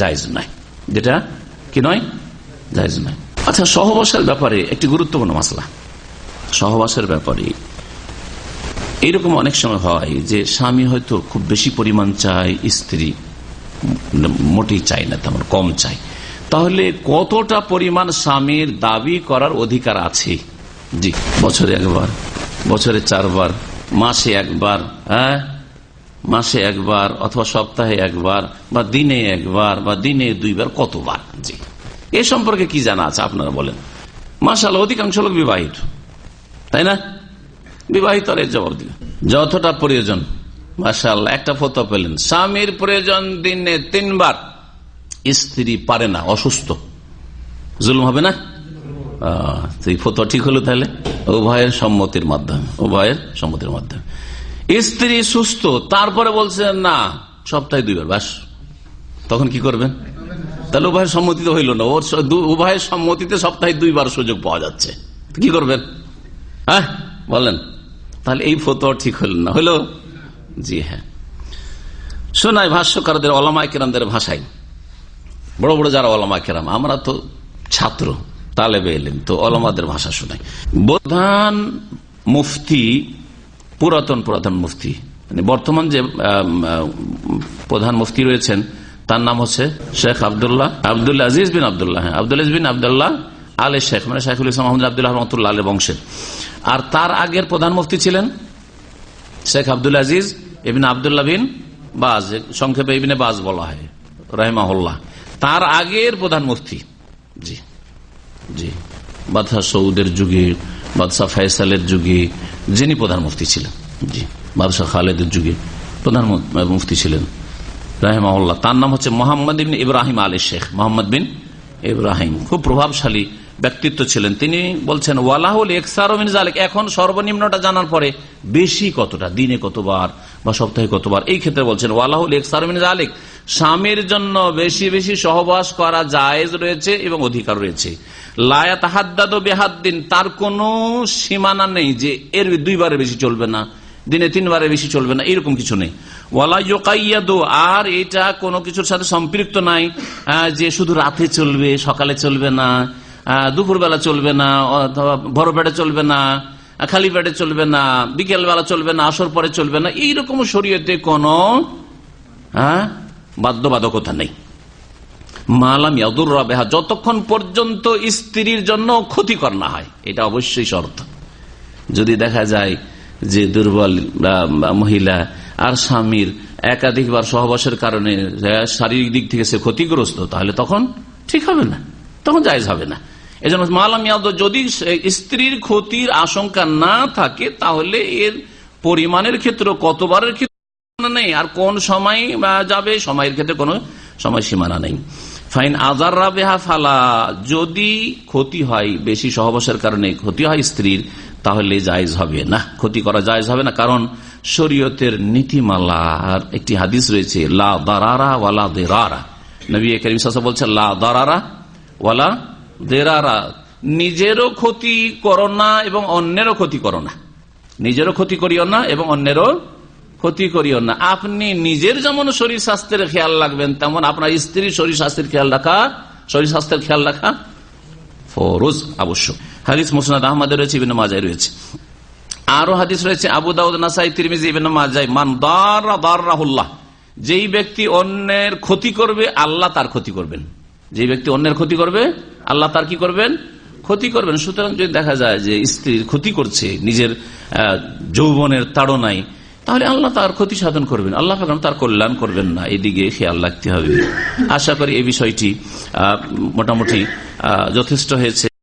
জায়জ নয় যেটা কি নয়? জায়জ নয় আচ্ছা সহবাসের ব্যাপারে একটি গুরুত্বপূর্ণ মশলা সহবাসের ব্যাপারে। এইরকম অনেক সময় হয় যে স্বামী হয়তো খুব বেশি পরিমাণ চায়, স্ত্রী মোটেই চাই না, তেমন কম চাই তাহলে কতটা পরিমাণ স্বামীর দাবি করার অধিকার আছে? জি, বছরে একবার, বছরে চারবার, মাসে একবার হ্যাঁ? মাসে একবার অথবা সপ্তাহে একবার বা দিনে একবার বা দিনে দুইবার, কতবার? জি। এ সম্পর্কে কি জানা আছে আপনারা বলেন। মাসাল অধিকাংশ লোক বিবাহিত। তাই না? বিবাহিত জবাব দিবে যতটা প্রয়োজন। মাসাল একটা ফতো পেলেন। স্বামীর প্রয়োজন দিনে তিনবার। স্ত্রী পারে না, অসুস্থ। জুলুম হবে না? ফতো ঠিক হলো তাহলে? উভয়ের সম্মতির মাধ্যমে, উভয়ের সম্মতির মাধ্যমে। স্ত্রী সুস্থ, তারপরে বলছে, না, সপ্তাহে দুইবার, বাস। তখন কি করবেন? তাহলে উভয়ের সম্মতিতে হইল না। ওর উভয়ের সম্মতিতে সপ্তাহে দুইবার সুযোগ পাওয়া যাচ্ছে। কি করবেন? হ্যাঁ বলেন। তাহলে এই ফটো ঠিক হল না। হইল জি হ্যাঁ। শোনায় ভাষ্যকারদের অলমায় কেরামদের ভাষায়। বড় বড় যারা অলমা কেরাম, আমরা তো ছাত্র, তালেবে এলেন তো অলমাদের ভাষা শোনাই। প্রধান মুফতি পুরাতন প্রধান মুফতি। মানে বর্তমান যে প্রধান মুফতি রয়েছেন, তার নাম হচ্ছে শেখ আবদুল্লাহ আবদুল্লাহ আজিজ বিন আবদুল্লাহ। হ্যাঁ আব্দুল বিন আবদুল্লাহ আলে শেখ মানে শেখুল ইসলাম মোহাম্মদ আবদুল্লাহ রহমতুল্লাহ আলে বংশের আর তার আগের প্রধান মুফতি ছিলেন শেখ আব্দুল আজিজ এবিন আবদুল্লাহ বিন বাজ সংক্ষেপে ইবিনে বাজ বলা হয়, রাহেমাহুল্লাহ। তার আগের প্রধান মুফতি, জি জি, বাদশাহ সৌদের যুগে বাদশাহ ফয়সালের যুগে যিনি প্রধান মুফতি ছিলেন, জি বাদশাহ খালেদের যুগে প্রধান মুফতি ছিলেন রাহেমাউল্লাহ তার নাম হচ্ছে মোহাম্মদ বিন ইব্রাহিম আলী শেখ। মোহাম্মদ বিন ইব্রাহিম। খুব প্রভাবশালী ব্যক্তিত্ব ছিলেন। তিনি বলছেন, ওয়ালাহুল একসারমিন জালেক এখন সর্বনিম্নটা জানার পরে বেশি কতটা, দিনে কতবার বা সপ্তাহে কতবার? এই ক্ষেত্রে বলছেন, ওয়ালাহুল একসারমিন জালেক স্বামীর জন্য বেশি বেশি সহবাস করা জায়েজ রয়েছে এবং অধিকার রয়েছে। লায়াত হাদ্দাদ বেহাদ্দিন, তার কোন সীমানা নেই যে এর দুইবারে বেশি চলবে না, দিনে তিনবারে বেশি চলবে না, এরকম কিছু নেই। আর এটা কোনো কিছুর সাথে সম্পৃক্ত নাই যে শুধু রাতে চলবে, সকালে চলবে না দুপুরবেলা চলবে না, অথবা বড় পেটে চলবে না, খালি পেটে চলবে না বিকেল বেলা চলবে না, আসর পরে চলবে না, এইরকম শরীয়তে কোন বাধ্যবাধকতা নেই। মালাম ইয়াদুর রাবেহা যতক্ষণ পর্যন্ত স্ত্রীর জন্য ক্ষতিকর না হয়, এটা অবশ্যই শর্ত। যদি দেখা যায় যে দুর্বল মহিলা আর স্বামীর একাধিকবার সহবাসের কারণে শারীরিক দিক থেকে সে ক্ষতিগ্রস্ত, তাহলে তখন ঠিক হবে না, তখন জায়জ হবে না। এই জন্য মালাম ইয়াদ যদি স্ত্রীর ক্ষতির আশঙ্কা না থাকে, তাহলে এর পরিমাণের ক্ষেত্রে কতবারের ক্ষেত্রে নেই। আর কোন সময় যাবে? সময়ের ক্ষেত্রে কোনো সময় সীমানা নেই। ফাইন আজার রাবেহা ফালা। যদি ক্ষতি হয়, বেশি সহবাসের কারণে ক্ষতি হয় স্ত্রীর, তাহলে জায়জ হবে না। ক্ষতি করা জায়জ হবে না। কারণ শরীয়তের নীতিমালার একটি হাদিস রয়েছে, লা দারারা ওয়ালা দেরারা। নবী করিম বলছে লা দারারা ওয়ালা দেরারা। নিজেরও ক্ষতি করো না এবং অন্যেরও ক্ষতি করো না। নিজেরও ক্ষতি করিও না এবং অন্যেরও ক্ষতি করিও না। আপনি নিজের যেমন শরীর স্বাস্থ্যের খেয়াল রাখবেন, তেমন আপনার স্ত্রীর শরীর স্বাস্থ্যের খেয়াল রাখা, শরীর স্বাস্থ্যের খেয়াল রাখা ফরোজ, আবশ্যক। হাদিস মুসনাদ আহমদের রয়েছে, ইবিন মাজায় রয়েছে। আরও হাদিস রয়েছে, আবু দাউদ, নাসাই, তিরমিজি মাজাই মান যেই ব্যক্তি অন্যের ক্ষতি করবে, আল্লাহ তার ক্ষতি করবেন। যেই ব্যক্তি অন্যের ক্ষতি করবে, আল্লাহ তার কি করবেন? ক্ষতি করবেন। সুতরাং যদি দেখা যায় যে স্ত্রীর ক্ষতি করছে, নিজের যৌবনের তাড়নায় তাহলে আল্লাহ তার ক্ষতি সাধন করবেন। আল্লাহ তার কল্যাণ করবেন না। এদিকে খেয়াল রাখতে হবে। আশা করি এই বিষয়টি মোটামুটি যথেষ্ট হয়েছে।